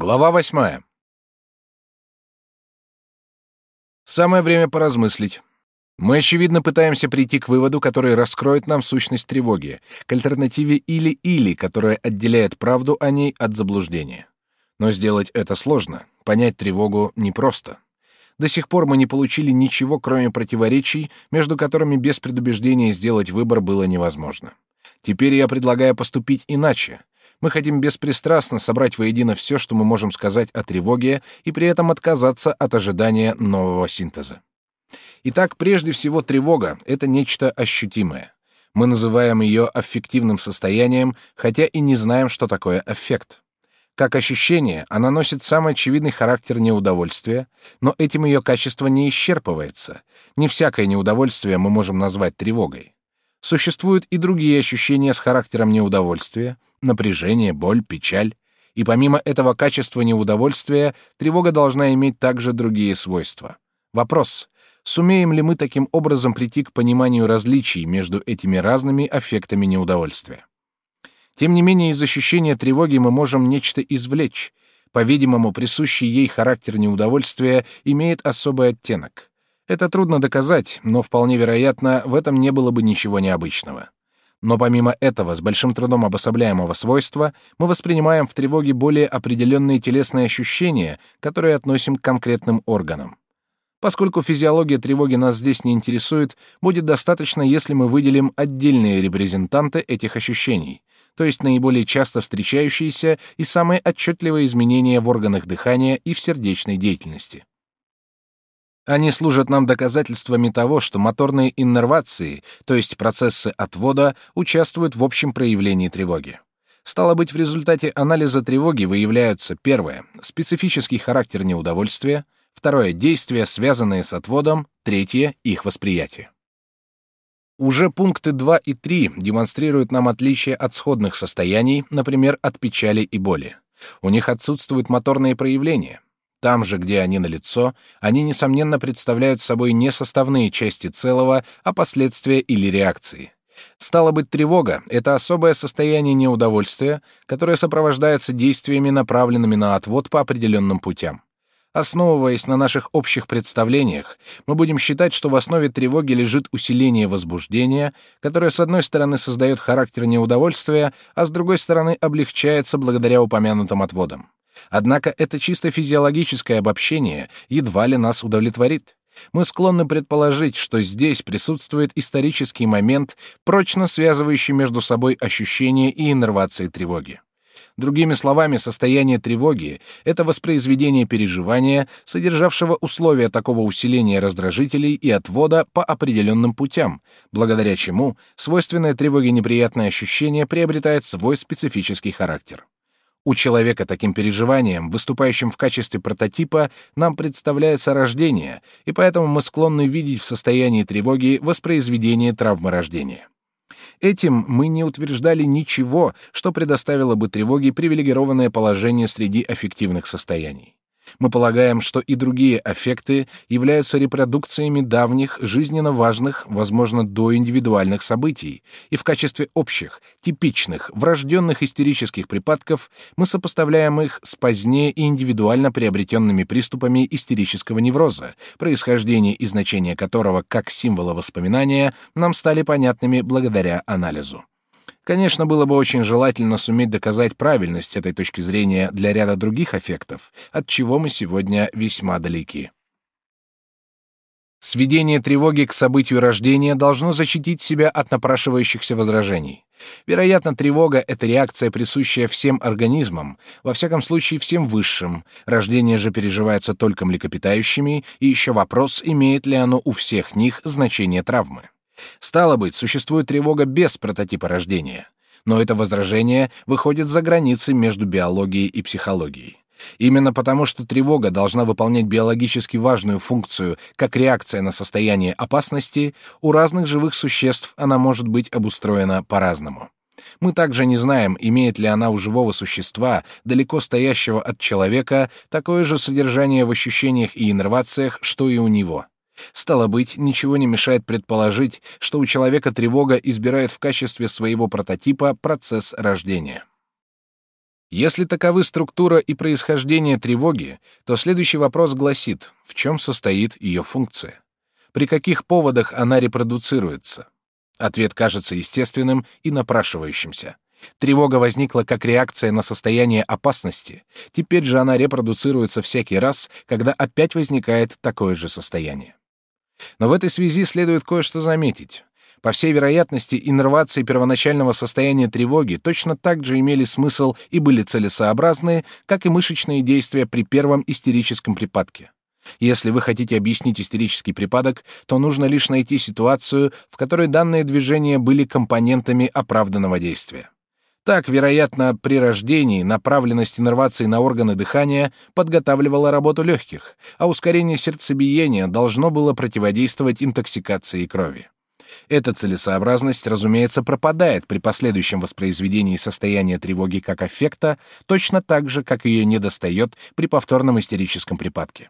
Глава восьмая. Самое время поразмыслить. Мы, очевидно, пытаемся прийти к выводу, который раскроет нам сущность тревоги, к альтернативе «или-или», которая отделяет правду о ней от заблуждения. Но сделать это сложно, понять тревогу непросто. До сих пор мы не получили ничего, кроме противоречий, между которыми без предубеждения сделать выбор было невозможно. Теперь я предлагаю поступить иначе — мы хотим беспристрастно собрать воедино все, что мы можем сказать о тревоге, и при этом отказаться от ожидания нового синтеза. Итак, прежде всего, тревога — это нечто ощутимое. Мы называем ее аффективным состоянием, хотя и не знаем, что такое аффект. Как ощущение, она носит самый очевидный характер неудовольствия, но этим ее качество не исчерпывается. Не всякое неудовольствие мы можем назвать тревогой. Существуют и другие ощущения с характером неудовольствия, напряжение, боль, печаль. И помимо этого качества неудовольствия, тревога должна иметь также другие свойства. Вопрос, сумеем ли мы таким образом прийти к пониманию различий между этими разными аффектами неудовольствия? Тем не менее, из ощущения тревоги мы можем нечто извлечь. По-видимому, присущий ей характер неудовольствия имеет особый оттенок. Это трудно доказать, но вполне вероятно, в этом не было бы ничего необычного. Но помимо этого, с большим трудом обособляемого свойства, мы воспринимаем в тревоге более определенные телесные ощущения, которые относим к конкретным органам. Поскольку физиология тревоги нас здесь не интересует, будет достаточно, если мы выделим отдельные репрезентанты этих ощущений, то есть наиболее часто встречающиеся и самые отчетливые изменения в органах дыхания и в сердечной деятельности. Они служат нам доказательствами того, что моторные иннервации, то есть процессы отвода, участвуют в общем проявлении тревоги. Стало быть, в результате анализа тревоги выявляются первое — специфический характер неудовольствия, второе — действия, связанные с отводом, третье — их восприятие. Уже пункты 2 и 3 демонстрируют нам отличие от сходных состояний, например, от печали и боли. У них отсутствуют моторные проявления — там же, где они налицо, они, несомненно, представляют собой не составные части целого, а последствия или реакции. Стало быть, тревога — это особое состояние неудовольствия, которое сопровождается действиями, направленными на отвод по определенным путям. Основываясь на наших общих представлениях, мы будем считать, что в основе тревоги лежит усиление возбуждения, которое, с одной стороны, создает характер неудовольствия, а с другой стороны, облегчается благодаря упомянутым отводам. Однако это чисто физиологическое обобщение едва ли нас удовлетворит. Мы склонны предположить, что здесь присутствует исторический момент, прочно связывающий между собой ощущения и иннервации тревоги. Другими словами, состояние тревоги — это воспроизведение переживания, содержавшего условия такого усиления раздражителей и отвода по определенным путям, благодаря чему свойственное тревоге неприятное ощущение приобретает свой специфический характер. У человека таким переживанием, выступающим в качестве прототипа, нам представляется рождение, и поэтому мы склонны видеть в состоянии тревоги воспроизведение травмы рождения. Этим мы не утверждали ничего, что предоставило бы тревоге привилегированное положение среди аффективных состояний. Мы полагаем, что и другие аффекты являются репродукциями давних, жизненно важных, возможно, до индивидуальных событий, и в качестве общих, типичных, врожденных истерических припадков мы сопоставляем их с позднее и индивидуально приобретенными приступами истерического невроза, происхождение и значение которого как символа воспоминания нам стали понятными благодаря анализу. Конечно, было бы очень желательно суметь доказать правильность этой точки зрения для ряда других эффектов, от чего мы сегодня весьма далеки. Сведение тревоги к событию рождения должно защитить себя от напрашивающихся возражений. Вероятно, тревога — это реакция, присущая всем организмам, во всяком случае всем высшим. Рождение же переживается только млекопитающими, и еще вопрос, имеет ли оно у всех них значение травмы. Стало быть, существует тревога без прототипа рождения. Но это возражение выходит за границы между биологией и психологией. Именно потому, что тревога должна выполнять биологически важную функцию как реакция на состояние опасности, у разных живых существ она может быть обустроена по-разному. Мы также не знаем, имеет ли она у живого существа, далеко стоящего от человека, такое же содержание в ощущениях и иннервациях, что и у него. Стало быть, ничего не мешает предположить, что у человека тревога избирает в качестве своего прототипа процесс рождения. Если таковы структура и происхождение тревоги, то следующий вопрос гласит, в чем состоит ее функция? При каких поводах она репродуцируется? Ответ кажется естественным и напрашивающимся. Тревога возникла как реакция на состояние опасности. Теперь же она репродуцируется всякий раз, когда опять возникает такое же состояние. Но в этой связи следует кое-что заметить. По всей вероятности, иннервации первоначального состояния тревоги точно так же имели смысл и были целесообразны, как и мышечные действия при первом истерическом припадке. Если вы хотите объяснить истерический припадок, то нужно лишь найти ситуацию, в которой данные движения были компонентами оправданного действия. Так, вероятно, при рождении направленность иннервации на органы дыхания подготавливала работу легких, а ускорение сердцебиения должно было противодействовать интоксикации крови. Эта целесообразность, разумеется, пропадает при последующем воспроизведении состояния тревоги как аффекта, точно так же, как ее недостает при повторном истерическом припадке.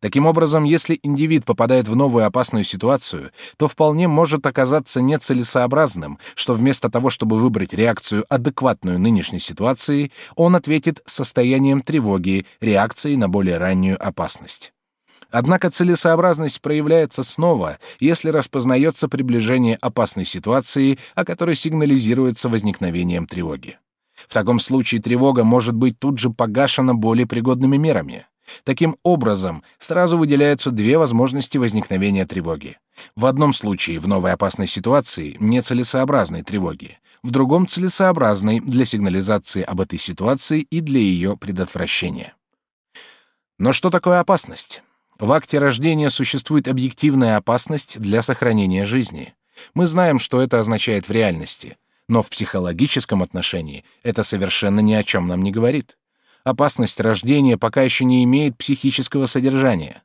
Таким образом, если индивид попадает в новую опасную ситуацию, то вполне может оказаться нецелесообразным, что вместо того, чтобы выбрать реакцию, адекватную нынешней ситуации, он ответит состоянием тревоги, реакцией на более раннюю опасность. Однако целесообразность проявляется снова, если распознается приближение опасной ситуации, о которой сигнализируется возникновением тревоги. В таком случае тревога может быть тут же погашена более пригодными мерами. Таким образом, сразу выделяются две возможности возникновения тревоги. В одном случае в новой опасной ситуации нецелесообразной тревоги, в другом целесообразной для сигнализации об этой ситуации и для ее предотвращения. Но что такое опасность? В акте рождения существует объективная опасность для сохранения жизни. Мы знаем, что это означает в реальности, но в психологическом отношении это совершенно ни о чем нам не говорит опасность рождения пока еще не имеет психического содержания.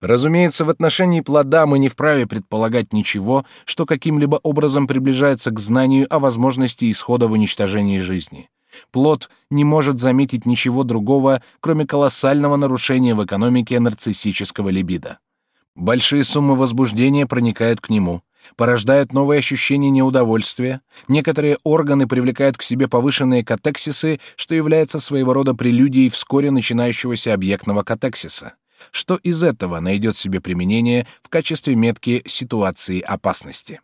Разумеется, в отношении плода мы не вправе предполагать ничего, что каким-либо образом приближается к знанию о возможности исхода в уничтожении жизни. Плод не может заметить ничего другого, кроме колоссального нарушения в экономике нарциссического либидо. Большие суммы возбуждения проникают к нему, порождают новые ощущения неудовольствия, некоторые органы привлекают к себе повышенные катексисы, что является своего рода прелюдией вскоре начинающегося объектного катексиса. Что из этого найдет себе применение в качестве метки ситуации опасности?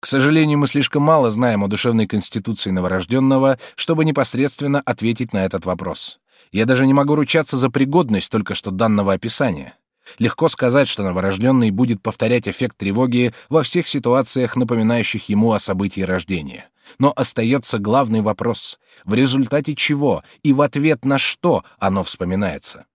К сожалению, мы слишком мало знаем о душевной конституции новорожденного, чтобы непосредственно ответить на этот вопрос. Я даже не могу ручаться за пригодность только что данного описания. Легко сказать, что новорожденный будет повторять эффект тревоги во всех ситуациях, напоминающих ему о событии рождения. Но остается главный вопрос, в результате чего и в ответ на что оно вспоминается.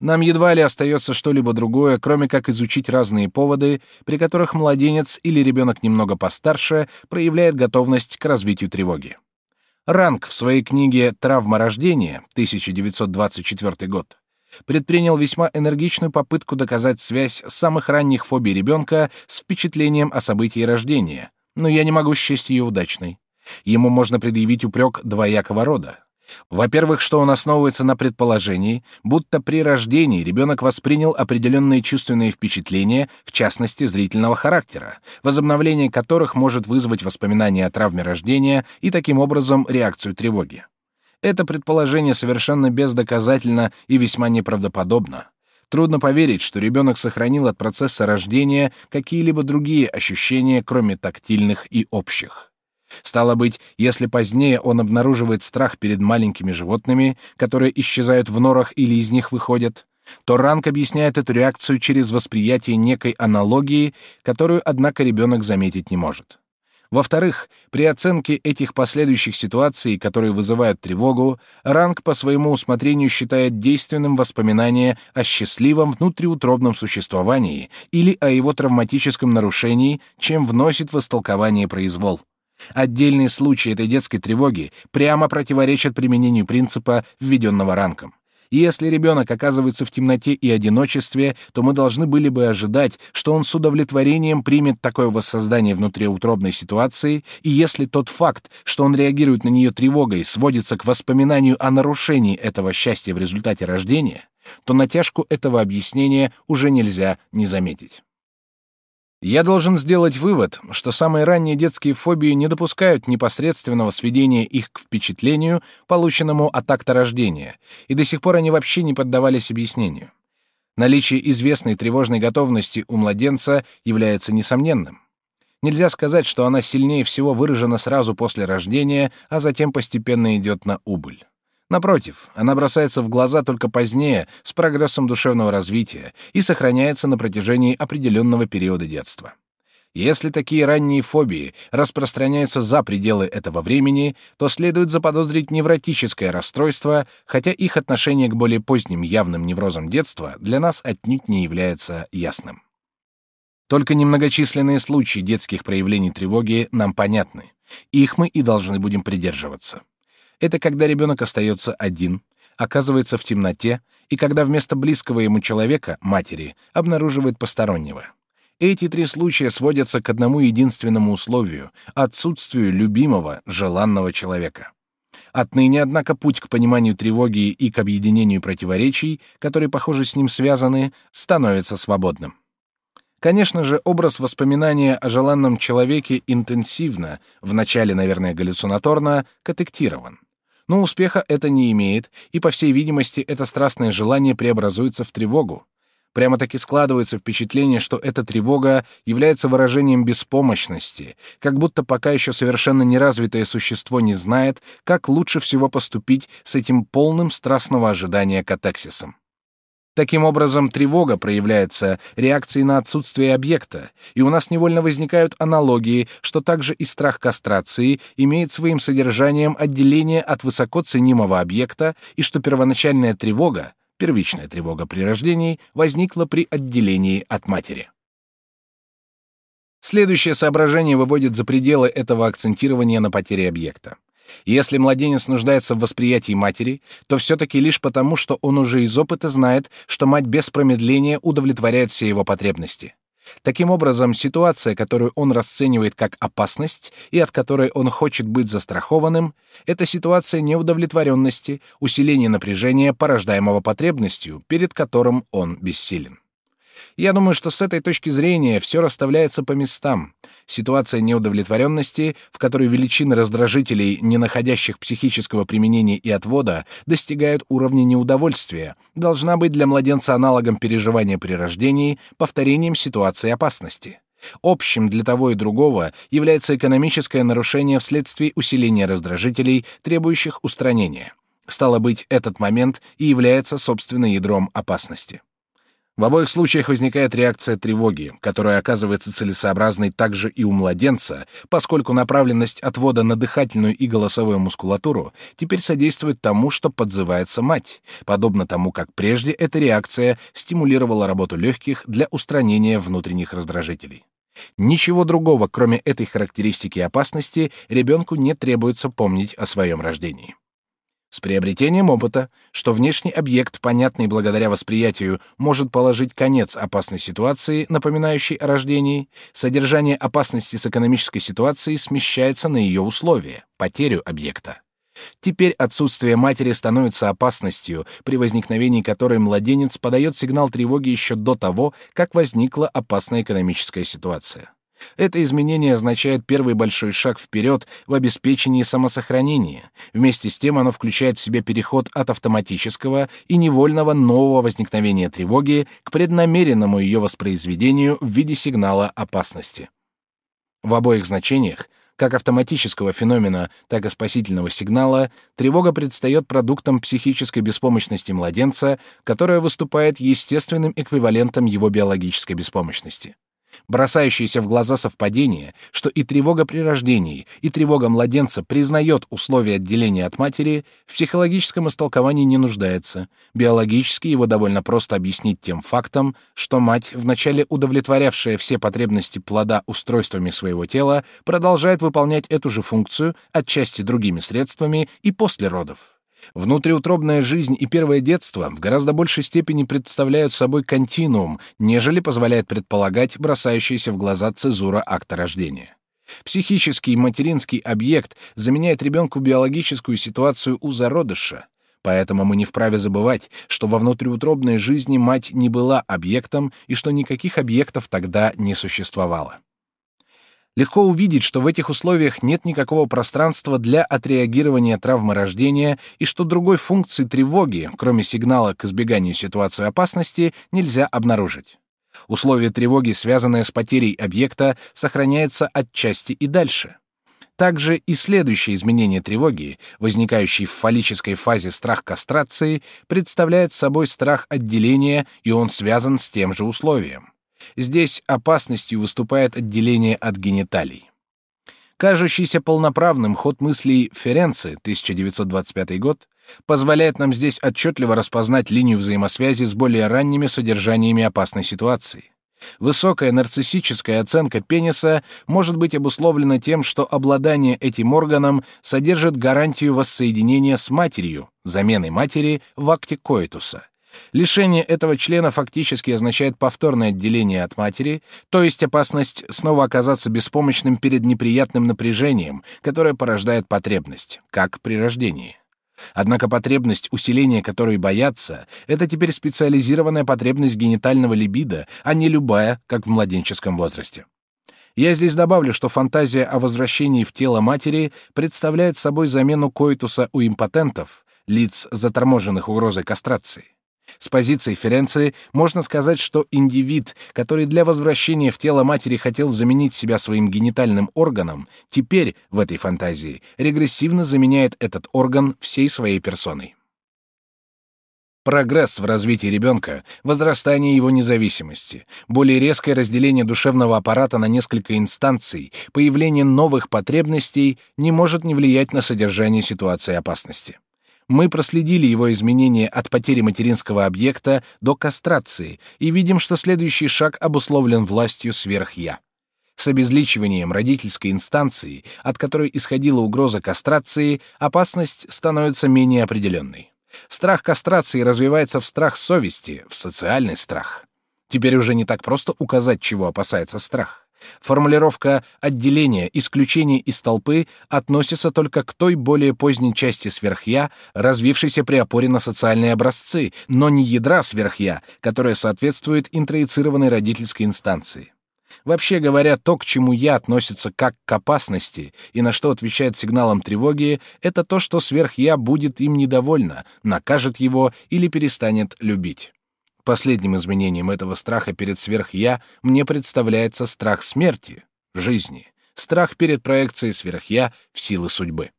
Нам едва ли остается что-либо другое, кроме как изучить разные поводы, при которых младенец или ребенок немного постарше проявляет готовность к развитию тревоги. Ранг в своей книге «Травма рождения» 1924 год предпринял весьма энергичную попытку доказать связь самых ранних фобий ребенка с впечатлением о событии рождения, но я не могу счесть ее удачной. Ему можно предъявить упрек двоякого рода. Во-первых, что он основывается на предположении, будто при рождении ребенок воспринял определенные чувственные впечатления, в частности зрительного характера, возобновление которых может вызвать воспоминания о травме рождения и таким образом реакцию тревоги. Это предположение совершенно бездоказательно и весьма неправдоподобно. Трудно поверить, что ребенок сохранил от процесса рождения какие-либо другие ощущения, кроме тактильных и общих. Стало быть, если позднее он обнаруживает страх перед маленькими животными, которые исчезают в норах или из них выходят, то Ранг объясняет эту реакцию через восприятие некой аналогии, которую, однако, ребенок заметить не может. Во-вторых, при оценке этих последующих ситуаций, которые вызывают тревогу, ранг по своему усмотрению считает действенным воспоминание о счастливом внутриутробном существовании или о его травматическом нарушении, чем вносит в истолкование произвол. Отдельные случаи этой детской тревоги прямо противоречат применению принципа, введенного ранком. И если ребенок оказывается в темноте и одиночестве, то мы должны были бы ожидать, что он с удовлетворением примет такое воссоздание внутриутробной ситуации, и если тот факт, что он реагирует на нее тревогой, сводится к воспоминанию о нарушении этого счастья в результате рождения, то натяжку этого объяснения уже нельзя не заметить. Я должен сделать вывод, что самые ранние детские фобии не допускают непосредственного сведения их к впечатлению, полученному от акта рождения, и до сих пор они вообще не поддавались объяснению. Наличие известной тревожной готовности у младенца является несомненным. Нельзя сказать, что она сильнее всего выражена сразу после рождения, а затем постепенно идет на убыль. Напротив, она бросается в глаза только позднее, с прогрессом душевного развития, и сохраняется на протяжении определенного периода детства. Если такие ранние фобии распространяются за пределы этого времени, то следует заподозрить невротическое расстройство, хотя их отношение к более поздним явным неврозам детства для нас отнюдь не является ясным. Только немногочисленные случаи детских проявлений тревоги нам понятны. Их мы и должны будем придерживаться. Это когда ребенок остается один, оказывается в темноте, и когда вместо близкого ему человека, матери, обнаруживает постороннего. Эти три случая сводятся к одному единственному условию — отсутствию любимого, желанного человека. Отныне, однако, путь к пониманию тревоги и к объединению противоречий, которые, похоже, с ним связаны, становится свободным. Конечно же, образ воспоминания о желанном человеке интенсивно, вначале, наверное, галлюцинаторно, котектирован. Но успеха это не имеет, и, по всей видимости, это страстное желание преобразуется в тревогу. Прямо-таки складывается впечатление, что эта тревога является выражением беспомощности, как будто пока еще совершенно неразвитое существо не знает, как лучше всего поступить с этим полным страстного ожидания катексисом. Таким образом, тревога проявляется реакцией на отсутствие объекта, и у нас невольно возникают аналогии, что также и страх кастрации имеет своим содержанием отделение от высоко ценимого объекта, и что первоначальная тревога, первичная тревога при рождении, возникла при отделении от матери. Следующее соображение выводит за пределы этого акцентирования на потере объекта. Если младенец нуждается в восприятии матери, то все-таки лишь потому, что он уже из опыта знает, что мать без промедления удовлетворяет все его потребности. Таким образом, ситуация, которую он расценивает как опасность и от которой он хочет быть застрахованным, это ситуация неудовлетворенности, усиления напряжения, порождаемого потребностью, перед которым он бессилен. Я думаю, что с этой точки зрения все расставляется по местам. Ситуация неудовлетворенности, в которой величины раздражителей, не находящих психического применения и отвода, достигают уровня неудовольствия, должна быть для младенца аналогом переживания при рождении, повторением ситуации опасности. Общим для того и другого является экономическое нарушение вследствие усиления раздражителей, требующих устранения. Стало быть, этот момент и является, собственно, ядром опасности. В обоих случаях возникает реакция тревоги, которая оказывается целесообразной также и у младенца, поскольку направленность отвода на дыхательную и голосовую мускулатуру теперь содействует тому, что подзывается мать, подобно тому, как прежде эта реакция стимулировала работу легких для устранения внутренних раздражителей. Ничего другого, кроме этой характеристики опасности, ребенку не требуется помнить о своем рождении. С приобретением опыта, что внешний объект, понятный благодаря восприятию, может положить конец опасной ситуации, напоминающей о рождении, содержание опасности с экономической ситуацией смещается на ее условия, потерю объекта. Теперь отсутствие матери становится опасностью, при возникновении которой младенец подает сигнал тревоги еще до того, как возникла опасная экономическая ситуация. Это изменение означает первый большой шаг вперед в обеспечении самосохранения. Вместе с тем оно включает в себя переход от автоматического и невольного нового возникновения тревоги к преднамеренному ее воспроизведению в виде сигнала опасности. В обоих значениях, как автоматического феномена, так и спасительного сигнала, тревога предстает продуктом психической беспомощности младенца, которая выступает естественным эквивалентом его биологической беспомощности. Бросающееся в глаза совпадение, что и тревога при рождении, и тревога младенца признает условия отделения от матери, в психологическом истолковании не нуждается. Биологически его довольно просто объяснить тем фактом, что мать, вначале удовлетворявшая все потребности плода устройствами своего тела, продолжает выполнять эту же функцию, отчасти другими средствами, и после родов. Внутриутробная жизнь и первое детство в гораздо большей степени представляют собой континуум, нежели позволяет предполагать бросающаяся в глаза цезура акта рождения. Психический материнский объект заменяет ребенку биологическую ситуацию у зародыша. Поэтому мы не вправе забывать, что во внутриутробной жизни мать не была объектом и что никаких объектов тогда не существовало. Легко увидеть, что в этих условиях нет никакого пространства для отреагирования травмы рождения и что другой функции тревоги, кроме сигнала к избеганию ситуации опасности, нельзя обнаружить. Условие тревоги, связанное с потерей объекта, сохраняется отчасти и дальше. Также и следующее изменение тревоги, возникающий в фаллической фазе страх кастрации, представляет собой страх отделения, и он связан с тем же условием. Здесь опасностью выступает отделение от гениталий. Кажущийся полноправным ход мыслей Ференци, 1925 год, позволяет нам здесь отчетливо распознать линию взаимосвязи с более ранними содержаниями опасной ситуации. Высокая нарциссическая оценка пениса может быть обусловлена тем, что обладание этим органом содержит гарантию воссоединения с матерью, замены матери в акте коитуса. Лишение этого члена фактически означает повторное отделение от матери, то есть опасность снова оказаться беспомощным перед неприятным напряжением, которое порождает потребность, как при рождении. Однако потребность, усиления которой боятся, это теперь специализированная потребность генитального либидо, а не любая, как в младенческом возрасте. Я здесь добавлю, что фантазия о возвращении в тело матери представляет собой замену коитуса у импотентов, лиц, заторможенных угрозой кастрации. С позиции Ференции можно сказать, что индивид, который для возвращения в тело матери хотел заменить себя своим генитальным органом, теперь в этой фантазии регрессивно заменяет этот орган всей своей персоной. Прогресс в развитии ребенка, возрастание его независимости, более резкое разделение душевного аппарата на несколько инстанций, появление новых потребностей не может не влиять на содержание ситуации опасности мы проследили его изменение от потери материнского объекта до кастрации и видим, что следующий шаг обусловлен властью сверх-я. С обезличиванием родительской инстанции, от которой исходила угроза кастрации, опасность становится менее определенной. Страх кастрации развивается в страх совести, в социальный страх. Теперь уже не так просто указать, чего опасается страх. Формулировка отделения, исключения из толпы относится только к той более поздней части сверхя, развившейся при опоре на социальные образцы, но не ядра сверхя, которая соответствует интроицированной родительской инстанции. Вообще говоря, то, к чему я относится как к опасности и на что отвечает сигналом тревоги, это то, что сверхя будет им недовольно, накажет его или перестанет любить. Последним изменением этого страха перед сверх-я мне представляется страх смерти, жизни, страх перед проекцией сверх-я в силы судьбы.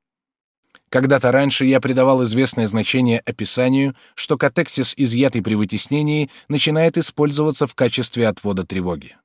Когда-то раньше я придавал известное значение описанию, что катексис, изъятый при вытеснении, начинает использоваться в качестве отвода тревоги.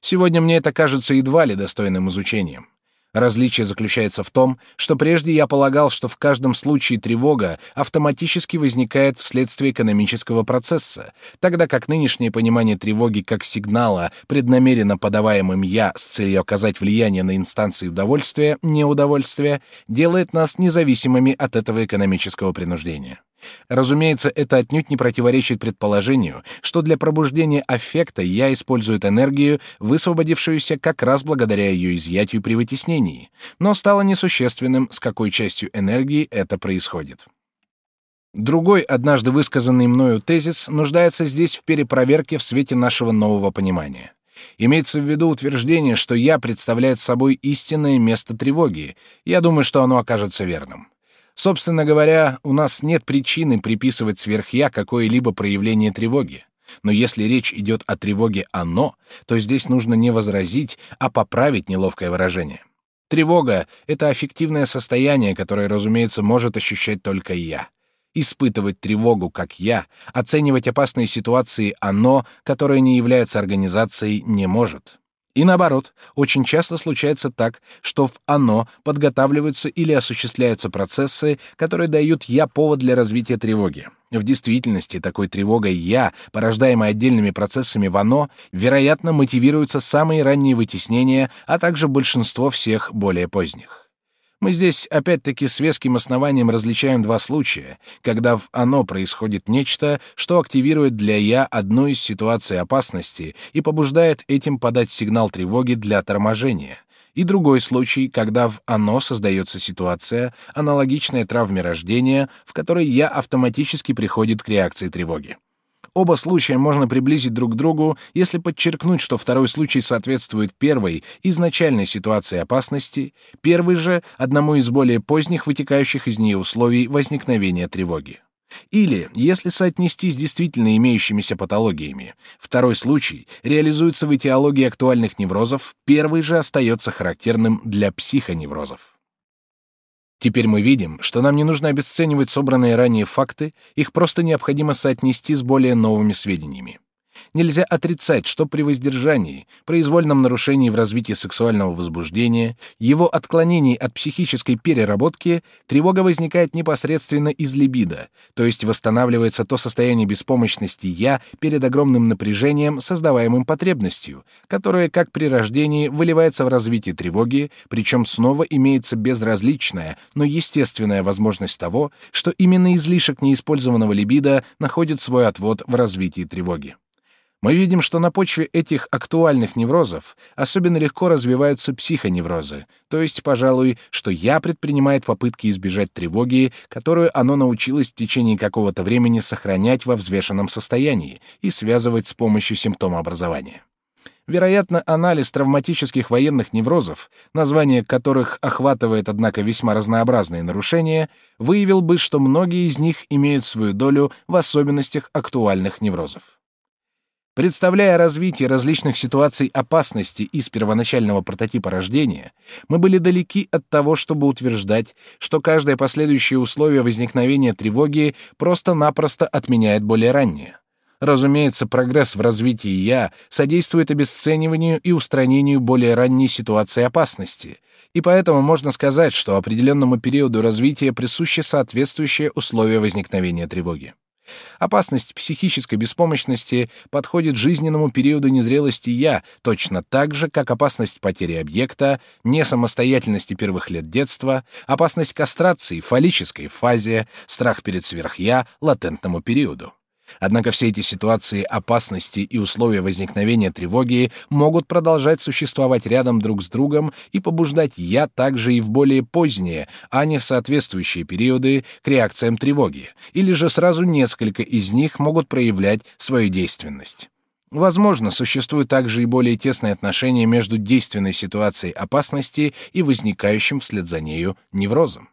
Сегодня мне это кажется едва ли достойным изучением. Различие заключается в том, что прежде я полагал, что в каждом случае тревога автоматически возникает вследствие экономического процесса, тогда как нынешнее понимание тревоги как сигнала, преднамеренно подаваемым я с целью оказать влияние на инстанции удовольствия, неудовольствия, делает нас независимыми от этого экономического принуждения. Разумеется, это отнюдь не противоречит предположению, что для пробуждения аффекта я использую энергию, высвободившуюся как раз благодаря ее изъятию при вытеснении, но стало несущественным, с какой частью энергии это происходит. Другой, однажды высказанный мною тезис, нуждается здесь в перепроверке в свете нашего нового понимания. Имеется в виду утверждение, что «я» представляет собой истинное место тревоги. Я думаю, что оно окажется верным. Собственно говоря, у нас нет причины приписывать сверхя какое-либо проявление тревоги. Но если речь идет о тревоге «оно», то здесь нужно не возразить, а поправить неловкое выражение. Тревога — это аффективное состояние, которое, разумеется, может ощущать только я. Испытывать тревогу, как я, оценивать опасные ситуации «оно», которое не является организацией, не может. И наоборот, очень часто случается так, что в оно подготавливаются или осуществляются процессы, которые дают я повод для развития тревоги. В действительности такой тревогой я, порождаемой отдельными процессами в оно, вероятно, мотивируются самые ранние вытеснения, а также большинство всех более поздних. Мы здесь опять-таки с веским основанием различаем два случая, когда в оно происходит нечто, что активирует для «я» одну из ситуаций опасности и побуждает этим подать сигнал тревоги для торможения, и другой случай, когда в оно создается ситуация, аналогичная травме рождения, в которой я автоматически приходит к реакции тревоги. Оба случая можно приблизить друг к другу, если подчеркнуть, что второй случай соответствует первой, изначальной ситуации опасности, первый же — одному из более поздних, вытекающих из нее условий возникновения тревоги. Или, если соотнести с действительно имеющимися патологиями, второй случай реализуется в этиологии актуальных неврозов, первый же остается характерным для психоневрозов. Теперь мы видим, что нам не нужно обесценивать собранные ранее факты, их просто необходимо соотнести с более новыми сведениями. Нельзя отрицать, что при воздержании, произвольном нарушении в развитии сексуального возбуждения, его отклонении от психической переработки, тревога возникает непосредственно из либидо, то есть восстанавливается то состояние беспомощности «я» перед огромным напряжением, создаваемым потребностью, которое, как при рождении, выливается в развитие тревоги, причем снова имеется безразличная, но естественная возможность того, что именно излишек неиспользованного либидо находит свой отвод в развитии тревоги. Мы видим, что на почве этих актуальных неврозов особенно легко развиваются психоневрозы, то есть, пожалуй, что я предпринимает попытки избежать тревоги, которую оно научилось в течение какого-то времени сохранять во взвешенном состоянии и связывать с помощью симптомообразования. Вероятно, анализ травматических военных неврозов, название которых охватывает, однако, весьма разнообразные нарушения, выявил бы, что многие из них имеют свою долю в особенностях актуальных неврозов. Представляя развитие различных ситуаций опасности из первоначального прототипа рождения, мы были далеки от того, чтобы утверждать, что каждое последующее условие возникновения тревоги просто-напросто отменяет более раннее. Разумеется, прогресс в развитии «я» содействует обесцениванию и устранению более ранней ситуации опасности, и поэтому можно сказать, что определенному периоду развития присуще соответствующее условие возникновения тревоги. Опасность психической беспомощности подходит жизненному периоду незрелости «я» точно так же, как опасность потери объекта, несамостоятельности первых лет детства, опасность кастрации фаллической фазе, страх перед сверх-я латентному периоду. Однако все эти ситуации опасности и условия возникновения тревоги могут продолжать существовать рядом друг с другом и побуждать я также и в более поздние, а не в соответствующие периоды к реакциям тревоги, или же сразу несколько из них могут проявлять свою действенность. Возможно, существует также и более тесное отношение между действенной ситуацией опасности и возникающим вслед за нею неврозом.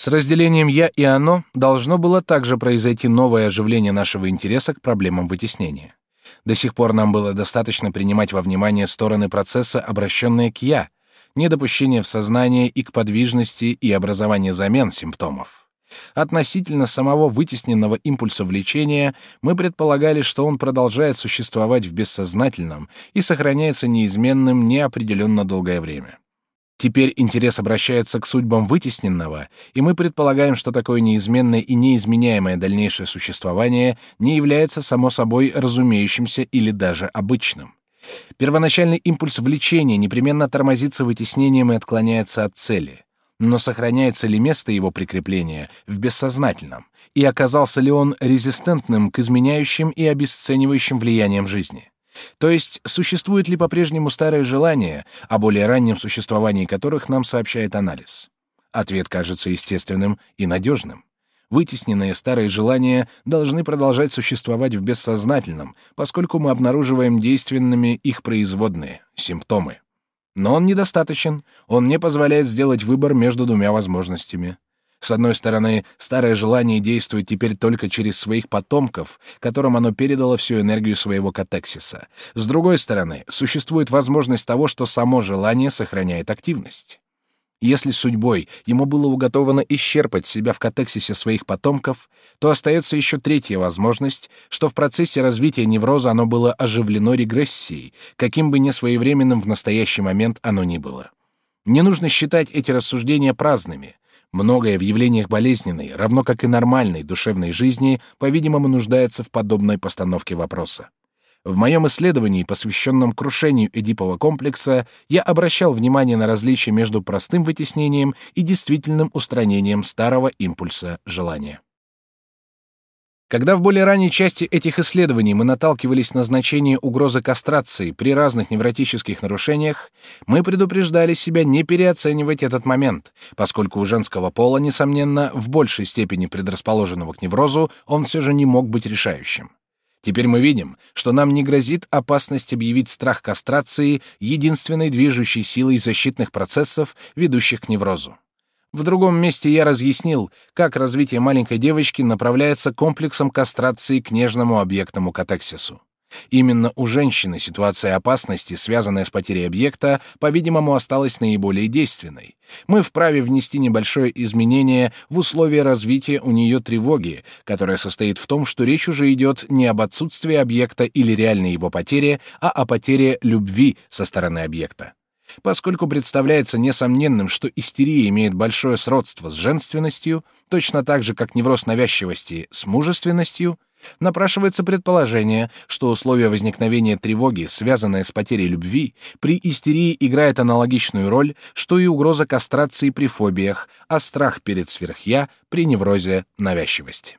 С разделением «я» и «оно» должно было также произойти новое оживление нашего интереса к проблемам вытеснения. До сих пор нам было достаточно принимать во внимание стороны процесса, обращенные к «я», недопущение в сознание и к подвижности и образование замен симптомов. Относительно самого вытесненного импульса влечения мы предполагали, что он продолжает существовать в бессознательном и сохраняется неизменным неопределенно долгое время. Теперь интерес обращается к судьбам вытесненного, и мы предполагаем, что такое неизменное и неизменяемое дальнейшее существование не является само собой разумеющимся или даже обычным. Первоначальный импульс влечения непременно тормозится вытеснением и отклоняется от цели. Но сохраняется ли место его прикрепления в бессознательном, и оказался ли он резистентным к изменяющим и обесценивающим влияниям жизни? То есть, существует ли по-прежнему старое желание, о более раннем существовании которых нам сообщает анализ? Ответ кажется естественным и надежным. Вытесненные старые желания должны продолжать существовать в бессознательном, поскольку мы обнаруживаем действенными их производные, симптомы. Но он недостаточен, он не позволяет сделать выбор между двумя возможностями. С одной стороны, старое желание действует теперь только через своих потомков, которым оно передало всю энергию своего катексиса. С другой стороны, существует возможность того, что само желание сохраняет активность. Если судьбой ему было уготовано исчерпать себя в катексисе своих потомков, то остается еще третья возможность, что в процессе развития невроза оно было оживлено регрессией, каким бы несвоевременным в настоящий момент оно ни было. Не нужно считать эти рассуждения праздными. Многое в явлениях болезненной, равно как и нормальной душевной жизни, по-видимому, нуждается в подобной постановке вопроса. В моем исследовании, посвященном крушению Эдипова комплекса, я обращал внимание на различия между простым вытеснением и действительным устранением старого импульса желания. Когда в более ранней части этих исследований мы наталкивались на значение угрозы кастрации при разных невротических нарушениях, мы предупреждали себя не переоценивать этот момент, поскольку у женского пола, несомненно, в большей степени предрасположенного к неврозу, он все же не мог быть решающим. Теперь мы видим, что нам не грозит опасность объявить страх кастрации единственной движущей силой защитных процессов, ведущих к неврозу. В другом месте я разъяснил, как развитие маленькой девочки направляется комплексом кастрации к нежному объектному катексису. Именно у женщины ситуация опасности, связанная с потерей объекта, по-видимому, осталась наиболее действенной. Мы вправе внести небольшое изменение в условия развития у нее тревоги, которая состоит в том, что речь уже идет не об отсутствии объекта или реальной его потере, а о потере любви со стороны объекта. Поскольку представляется несомненным, что истерия имеет большое сродство с женственностью, точно так же, как невроз навязчивости с мужественностью, напрашивается предположение, что условия возникновения тревоги, связанные с потерей любви, при истерии играет аналогичную роль, что и угроза кастрации при фобиях, а страх перед сверхя при неврозе навязчивости.